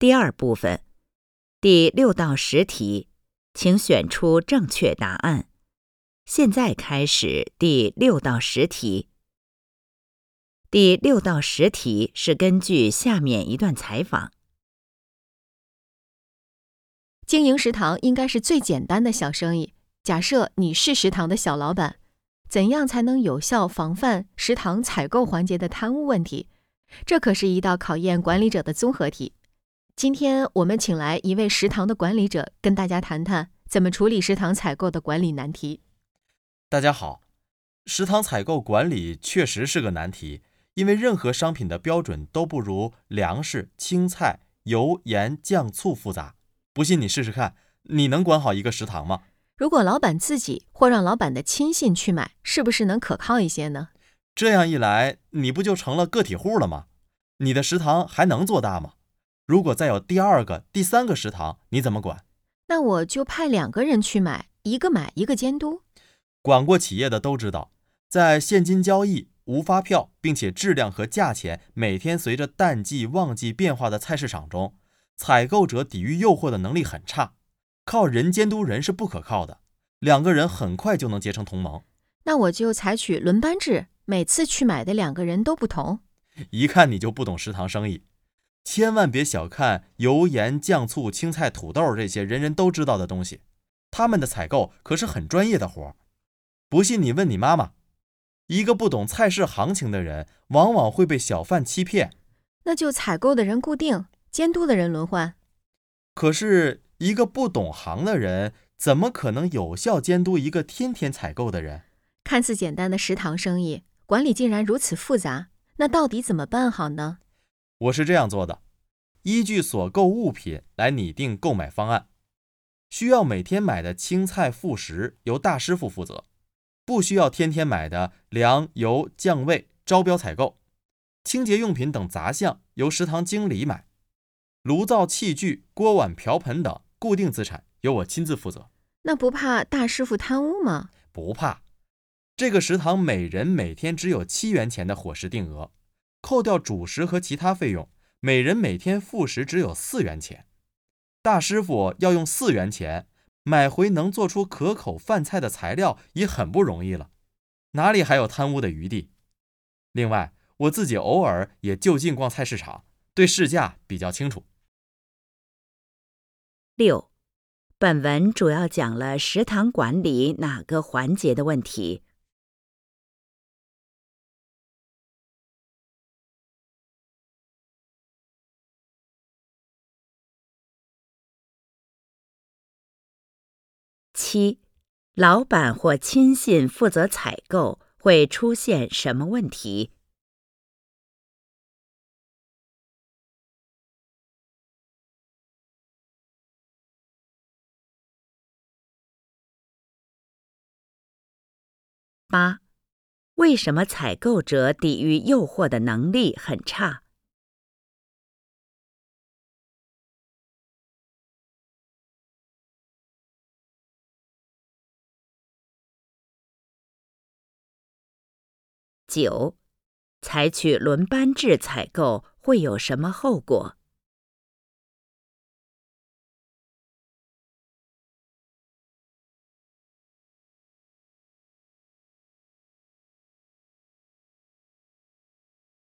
第二部分，第六到十题，请选出正确答案。现在开始第六到十题。第六到十题是根据下面一段采访。经营食堂应该是最简单的小生意。假设你是食堂的小老板，怎样才能有效防范食堂采购环节的贪污问题？这可是一道考验管理者的综合题。今天我们请来一位食堂的管理者，跟大家谈谈怎么处理食堂采购的管理难题。大家好，食堂采购管理确实是个难题，因为任何商品的标准都不如粮食、青菜、油盐酱醋复杂。不信你试试看，你能管好一个食堂吗？如果老板自己或让老板的亲信去买，是不是能可靠一些呢？这样一来，你不就成了个体户了吗？你的食堂还能做大吗？如果再有第二个、第三个食堂，你怎么管？那我就派两个人去买，一个买，一个监督。管过企业的都知道，在现金交易、无发票，并且质量和价钱每天随着淡季、旺季变化的菜市场中，采购者抵御诱惑的能力很差，靠人监督人是不可靠的。两个人很快就能结成同盟。那我就采取轮班制，每次去买的两个人都不同。一看你就不懂食堂生意，千万别小看油盐酱醋青菜土豆这些人人都知道的东西，他们的采购可是很专业的活儿。不信你问你妈妈，一个不懂菜市行情的人，往往会被小贩欺骗。那就采购的人固定，监督的人轮换。可是，一个不懂行的人，怎么可能有效监督一个天天采购的人？看似简单的食堂生意，管理竟然如此复杂，那到底怎么办好呢？我是这样做的：依据所购物品来拟定购买方案。需要每天买的青菜副食由大师傅负责。不需要天天买的粮油酱味招标采购，清洁用品等杂项由食堂经理买，炉灶器具锅碗瓢盆等固定资产由我亲自负责。那不怕大师傅贪污吗？不怕，这个食堂每人每天只有七元钱的伙食定额，扣掉主食和其他费用，每人每天副食只有四元钱。大师傅要用四元钱。买回能做出可口饭菜的材料已很不容易了，哪里还有贪污的余地？另外，我自己偶尔也就近逛菜市场，对市价比较清楚。六，本文主要讲了食堂管理哪个环节的问题？七，老板或亲信负责采购会出现什么问题？八，为什么采购者抵御诱惑的能力很差？九，采取轮班制采购会有什么后果？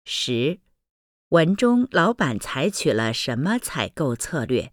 十，文中老板采取了什么采购策略？